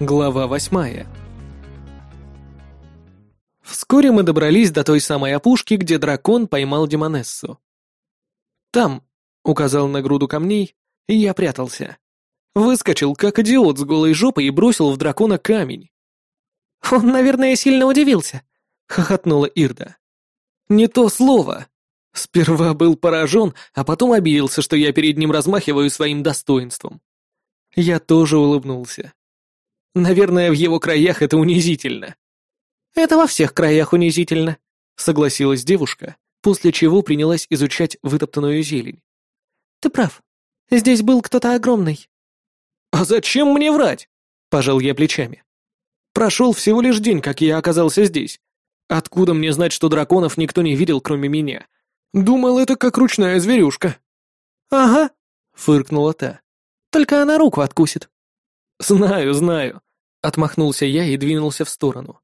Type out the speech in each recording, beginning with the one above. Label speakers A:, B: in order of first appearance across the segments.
A: Глава восьмая. Вскоре мы добрались до той самой опушки, где дракон поймал Демонессу. «Там», — указал на груду камней, я прятался. Выскочил, как идиот, с голой жопой и бросил в дракона камень.
B: «Он, наверное, сильно удивился», — хохотнула Ирда.
A: «Не то слово. Сперва был поражен, а потом обиделся, что я перед ним размахиваю своим достоинством. Я тоже улыбнулся. Наверное, в его краях это унизительно.
B: Это во всех краях унизительно,
A: согласилась девушка, после чего принялась изучать вытоптанную зелень.
B: Ты прав. Здесь был кто-то огромный.
A: А зачем мне врать? Пожал я плечами. Прошел всего лишь день, как я оказался здесь. Откуда мне знать, что драконов никто не видел, кроме меня? Думал, это как ручная зверюшка.
B: Ага,
A: фыркнула та.
B: Только она руку откусит.
A: Знаю, знаю. Отмахнулся я и двинулся в сторону.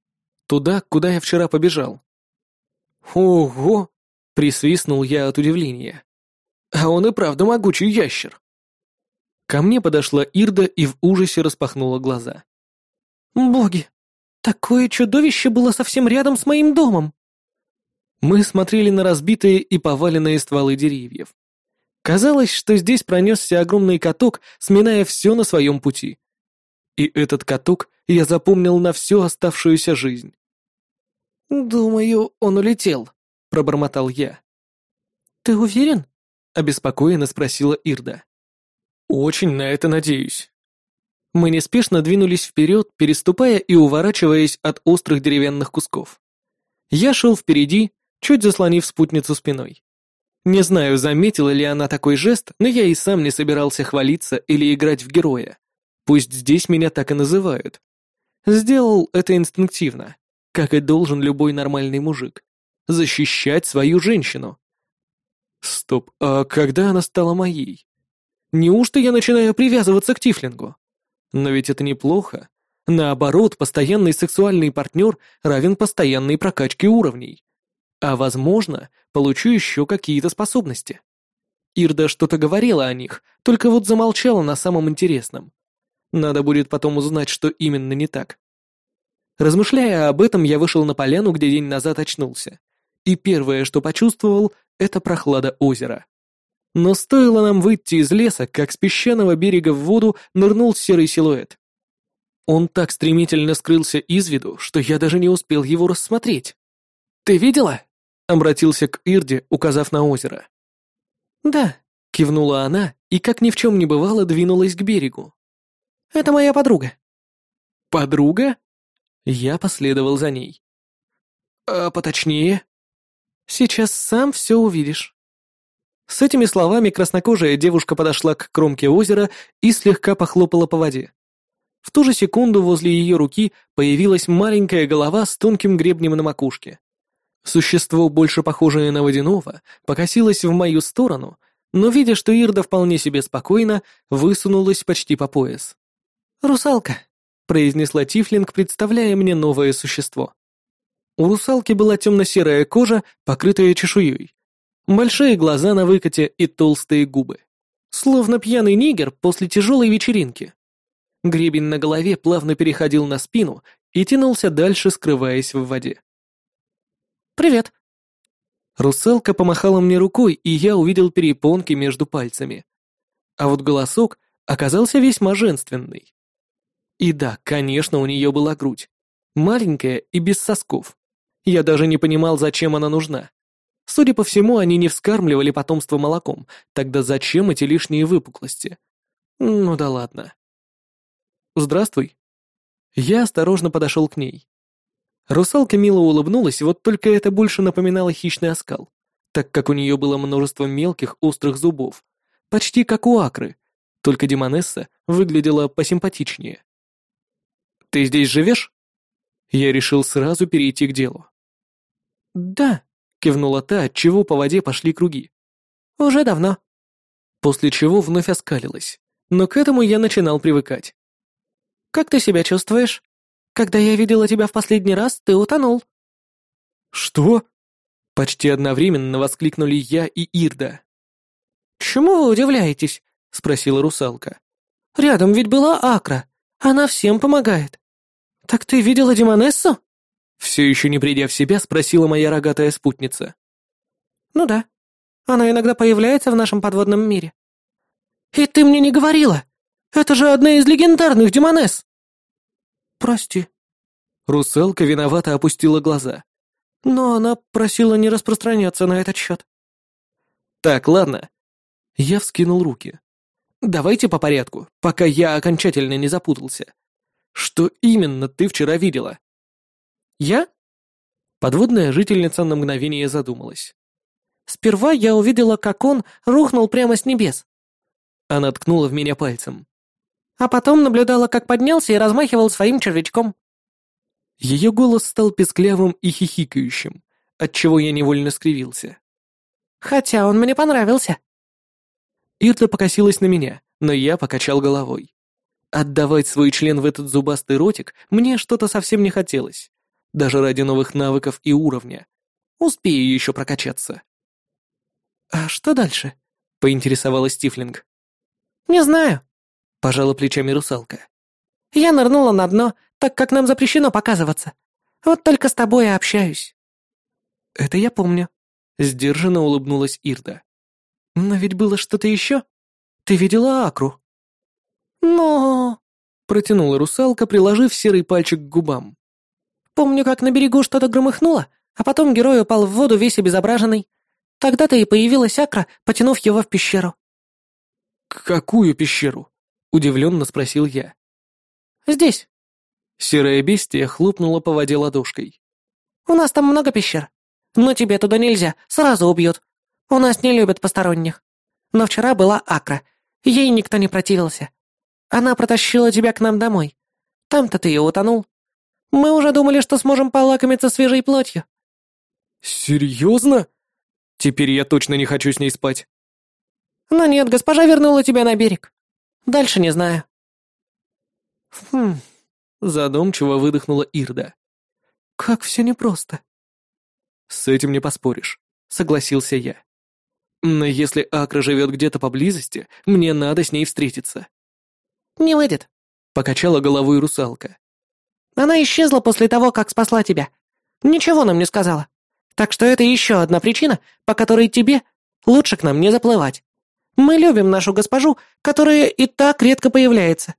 A: Туда, куда я вчера побежал. «Ого!» — присвистнул я от удивления. «А он и правда могучий ящер!» Ко мне подошла Ирда и в ужасе распахнула глаза.
B: «Боги! Такое чудовище было совсем рядом с моим домом!»
A: Мы смотрели на разбитые и поваленные стволы деревьев. Казалось, что здесь пронесся огромный каток, сминая все на своем пути. И этот каток я запомнил на всю оставшуюся жизнь.
B: «Думаю, он улетел», — пробормотал я.
A: «Ты уверен?» — обеспокоенно спросила Ирда. «Очень на это надеюсь». Мы неспешно двинулись вперед, переступая и уворачиваясь от острых деревянных кусков. Я шел впереди, чуть заслонив спутницу спиной. Не знаю, заметила ли она такой жест, но я и сам не собирался хвалиться или играть в героя. Пусть здесь меня так и называют. Сделал это инстинктивно, как и должен любой нормальный мужик. Защищать свою женщину. Стоп, а когда она стала моей? Неужто я начинаю привязываться к Тифлингу? Но ведь это неплохо. Наоборот, постоянный сексуальный партнер равен постоянной прокачке уровней. А возможно, получу еще какие-то способности. Ирда что-то говорила о них, только вот замолчала на самом интересном. Надо будет потом узнать, что именно не так. Размышляя об этом, я вышел на поляну, где день назад очнулся. И первое, что почувствовал, это прохлада озера. Но стоило нам выйти из леса, как с песчаного берега в воду нырнул серый силуэт. Он так стремительно скрылся из виду, что я даже не успел его рассмотреть. «Ты видела?» — обратился к Ирде, указав на озеро.
B: «Да», — кивнула она и, как ни в чем не бывало, двинулась к берегу. Это моя подруга».
A: «Подруга?» Я последовал за ней. «А поточнее?»
B: «Сейчас сам все увидишь».
A: С этими словами краснокожая девушка подошла к кромке озера и слегка похлопала по воде. В ту же секунду возле ее руки появилась маленькая голова с тонким гребнем на макушке. Существо, больше похожее на водяного, покосилось в мою сторону, но, видя, что Ирда вполне себе спокойно, высунулась почти по пояс.
B: «Русалка», — произнесла Тифлинг, представляя мне новое существо.
A: У русалки была темно-серая кожа, покрытая чешуей. Большие глаза на выкате и толстые губы. Словно пьяный нигер после тяжелой вечеринки. Гребень на голове плавно переходил на спину и тянулся дальше, скрываясь в воде.
B: «Привет!»
A: Русалка помахала мне рукой, и я увидел перепонки между пальцами. А вот голосок оказался весьма женственный. И да, конечно, у нее была грудь. Маленькая и без сосков. Я даже не понимал, зачем она нужна. Судя по всему, они не вскармливали потомство молоком. Тогда зачем эти лишние выпуклости? Ну да ладно. Здравствуй. Я осторожно подошел к ней. Русалка мило улыбнулась, вот только это больше напоминало хищный оскал, так как у нее было множество мелких острых зубов, почти как у акры, только Демонесса выглядела посимпатичнее. Ты здесь живешь?» Я решил сразу перейти к делу.
B: «Да», —
A: кивнула та, отчего по воде пошли круги.
B: «Уже давно».
A: После чего вновь оскалилась, но к этому я начинал привыкать.
B: «Как ты себя чувствуешь? Когда я видела тебя в последний раз, ты утонул».
A: «Что?» Почти одновременно воскликнули я и Ирда.
B: «Чему вы удивляетесь?» — спросила русалка. «Рядом ведь была Акра. Она всем помогает. Так ты видела Демонессу?
A: Все еще не придя в себя, спросила моя рогатая спутница.
B: Ну да. Она иногда появляется в нашем подводном мире. И ты мне не говорила. Это же одна из легендарных Демонесс. Прости.
A: Русалка виновато опустила глаза.
B: Но она просила не распространяться на этот счет.
A: Так, ладно. Я вскинул руки. Давайте по порядку, пока я окончательно не запутался. Что именно ты вчера видела?
B: Я?
A: Подводная жительница на мгновение задумалась.
B: Сперва я увидела, как он рухнул прямо с небес.
A: Она ткнула в меня пальцем.
B: А потом наблюдала, как поднялся и размахивал своим червячком.
A: Ее голос стал песклявым и хихикающим, отчего я невольно скривился.
B: Хотя он мне понравился.
A: Ирта покосилась на меня, но я покачал головой. Отдавать свой член в этот зубастый ротик мне что-то совсем не хотелось. Даже ради новых навыков и уровня. Успею еще прокачаться.
B: «А что дальше?»
A: — поинтересовалась Тифлинг.
B: «Не знаю», —
A: пожала плечами русалка.
B: «Я нырнула на дно, так как нам запрещено показываться. Вот только с тобой и общаюсь».
A: «Это я помню», — сдержанно улыбнулась Ирда.
B: «Но ведь было что-то еще. Ты видела Акру?» «Но...»
A: — протянула русалка, приложив серый пальчик к губам.
B: «Помню, как на берегу что-то громыхнуло, а потом герой упал в воду весь обезображенный. Тогда-то и появилась Акра, потянув его в пещеру».
A: «Какую пещеру?» — удивленно спросил я.
B: «Здесь».
A: Серая бестия хлопнула по воде ладошкой.
B: «У нас там много пещер. Но тебе туда нельзя, сразу убьют. У нас не любят посторонних. Но вчера была Акра. Ей никто не противился. Она протащила тебя к нам домой. Там-то ты и утонул. Мы уже думали, что сможем полакомиться свежей плотью».
A: «Серьезно? Теперь я точно не хочу с ней спать».
B: «Но нет, госпожа вернула тебя на берег. Дальше не знаю».
A: «Хм...» — задумчиво выдохнула Ирда.
B: «Как все непросто».
A: «С этим не поспоришь», — согласился я. «Но если Акра живет где-то поблизости, мне надо с ней встретиться».
B: «Не выйдет», —
A: покачала головой русалка.
B: «Она исчезла после того, как спасла тебя. Ничего нам не сказала. Так что это еще одна причина, по которой тебе лучше к нам не заплывать. Мы любим нашу госпожу, которая и так редко появляется.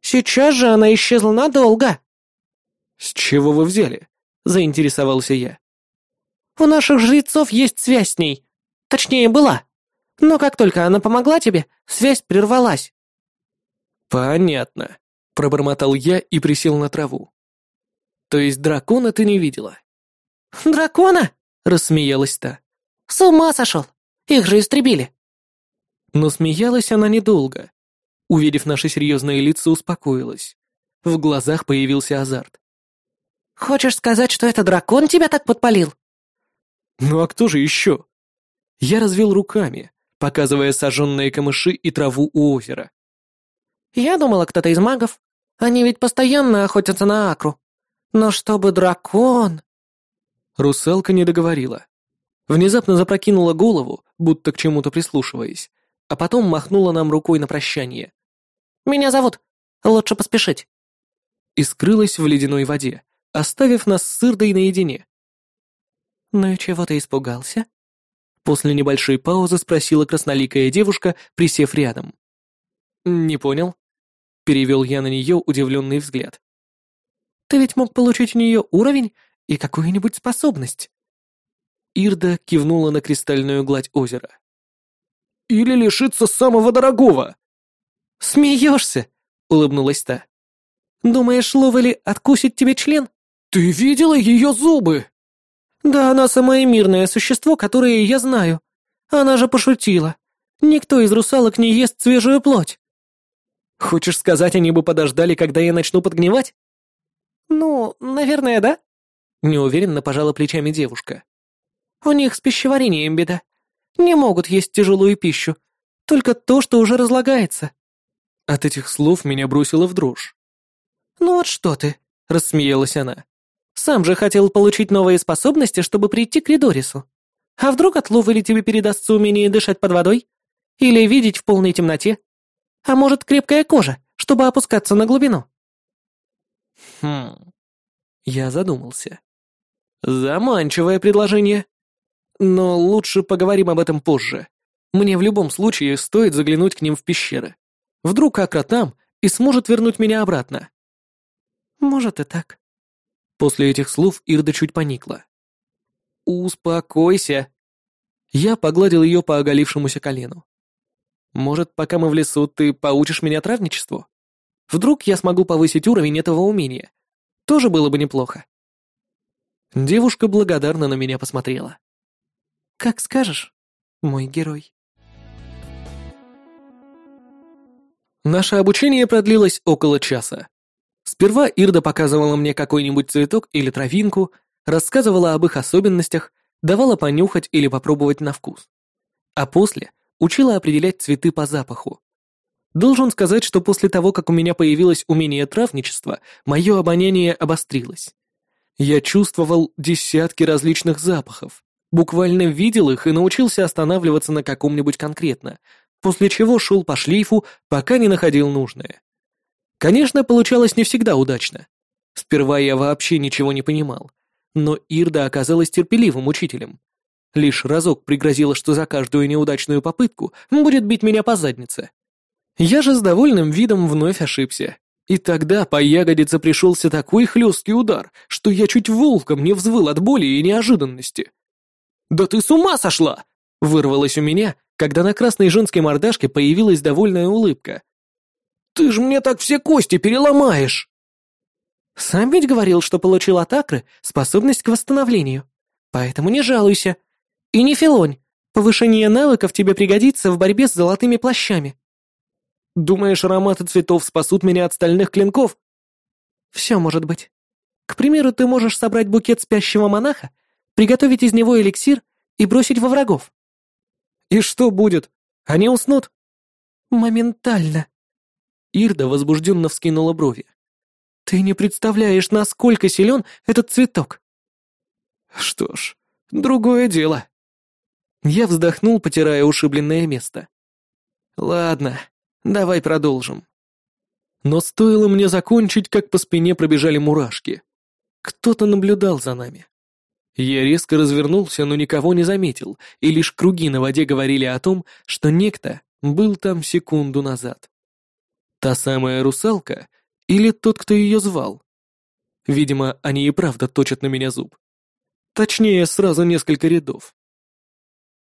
B: Сейчас же она исчезла надолго».
A: «С чего вы взяли?» — заинтересовался я.
B: «У наших жрецов есть связь с ней. Точнее, была. Но как только она помогла тебе, связь прервалась».
A: «Понятно», — пробормотал я и присел на траву. «То есть дракона ты не видела?»
B: «Дракона?» — рассмеялась та. «С ума сошел! Их же истребили!»
A: Но смеялась она недолго. Увидев наши серьезные лица, успокоилась. В глазах появился азарт.
B: «Хочешь сказать, что это дракон тебя так подпалил?»
A: «Ну а кто же еще?» Я развел руками, показывая сожженные камыши и траву у озера.
B: «Я думала, кто-то из магов. Они ведь постоянно охотятся на Акру. Но чтобы дракон...»
A: Русалка не договорила. Внезапно запрокинула голову, будто к чему-то прислушиваясь, а потом махнула нам рукой на прощание.
B: «Меня зовут. Лучше поспешить».
A: И скрылась в ледяной воде, оставив нас с Ирдой наедине.
B: «Ну и чего ты испугался?»
A: После небольшой паузы спросила красноликая девушка, присев рядом. «Не понял?» — перевел я на нее удивленный взгляд.
B: «Ты ведь мог получить у нее уровень и какую-нибудь способность».
A: Ирда кивнула на кристальную гладь озера. «Или лишиться самого дорогого!»
B: «Смеешься?» — улыбнулась та. «Думаешь, Ловели откусит тебе член?»
A: «Ты видела ее зубы?»
B: «Да она самое мирное существо, которое я знаю. Она же пошутила. Никто из русалок не ест свежую плоть».
A: «Хочешь сказать, они бы подождали, когда я начну подгнивать?»
B: «Ну, наверное, да?»
A: Неуверенно пожала плечами девушка.
B: «У них с пищеварением беда. Не могут есть тяжелую пищу. Только то, что уже разлагается».
A: От этих слов меня бросило в дрожь.
B: «Ну вот что ты», — рассмеялась она. «Сам же хотел получить новые способности, чтобы прийти к Ридорису. А вдруг от Ловели тебе передастся умение дышать под водой? Или видеть в полной темноте? А может, крепкая кожа, чтобы опускаться на глубину?»
A: Хм. Я задумался. Заманчивое предложение. Но лучше поговорим об этом позже. Мне в любом случае стоит заглянуть к ним в пещеры. Вдруг Акра там и сможет вернуть меня обратно.
B: Может и так.
A: После этих слов Ирда чуть поникла. «Успокойся». Я погладил ее по оголившемуся колену. «Может, пока мы в лесу, ты поучишь меня травничеству? Вдруг я смогу повысить уровень этого умения? Тоже было бы неплохо». Девушка благодарно на меня посмотрела.
B: «Как скажешь, мой герой».
A: Наше обучение продлилось около часа. Сперва Ирда показывала мне какой-нибудь цветок или травинку, рассказывала об их особенностях, давала понюхать или попробовать на вкус. А после учила определять цветы по запаху. Должен сказать, что после того, как у меня появилось умение травничества, мое обоняние обострилось. Я чувствовал десятки различных запахов, буквально видел их и научился останавливаться на каком-нибудь конкретно, после чего шел по шлейфу, пока не находил нужное. Конечно, получалось не всегда удачно. Сперва я вообще ничего не понимал, но Ирда оказалась терпеливым учителем. Лишь разок пригрозила, что за каждую неудачную попытку будет бить меня по заднице. Я же с довольным видом вновь ошибся. И тогда по ягодице пришелся такой хлесткий удар, что я чуть волком не взвыл от боли и неожиданности. «Да ты с ума сошла!» — вырвалось у меня, когда на красной женской мордашке появилась довольная улыбка. «Ты ж мне так все кости переломаешь!»
B: «Сам ведь говорил, что получил от Акры способность к восстановлению. Поэтому не жалуйся. И не филонь. Повышение навыков тебе пригодится в борьбе с золотыми плащами».
A: «Думаешь, ароматы цветов спасут меня от стальных клинков?»
B: «Все может быть. К примеру, ты можешь собрать букет спящего монаха, приготовить из него эликсир и бросить во врагов».
A: «И что будет? Они уснут?»
B: «Моментально».
A: Ирда возбужденно вскинула брови.
B: «Ты не представляешь, насколько силен этот цветок!»
A: «Что ж, другое дело». Я вздохнул, потирая ушибленное место. «Ладно, давай продолжим». Но стоило мне закончить, как по спине пробежали мурашки. Кто-то наблюдал за нами. Я резко развернулся, но никого не заметил, и лишь круги на воде говорили о том, что некто был там секунду назад. Та самая русалка или тот, кто ее звал? Видимо, они и правда точат на меня зуб. Точнее, сразу несколько рядов.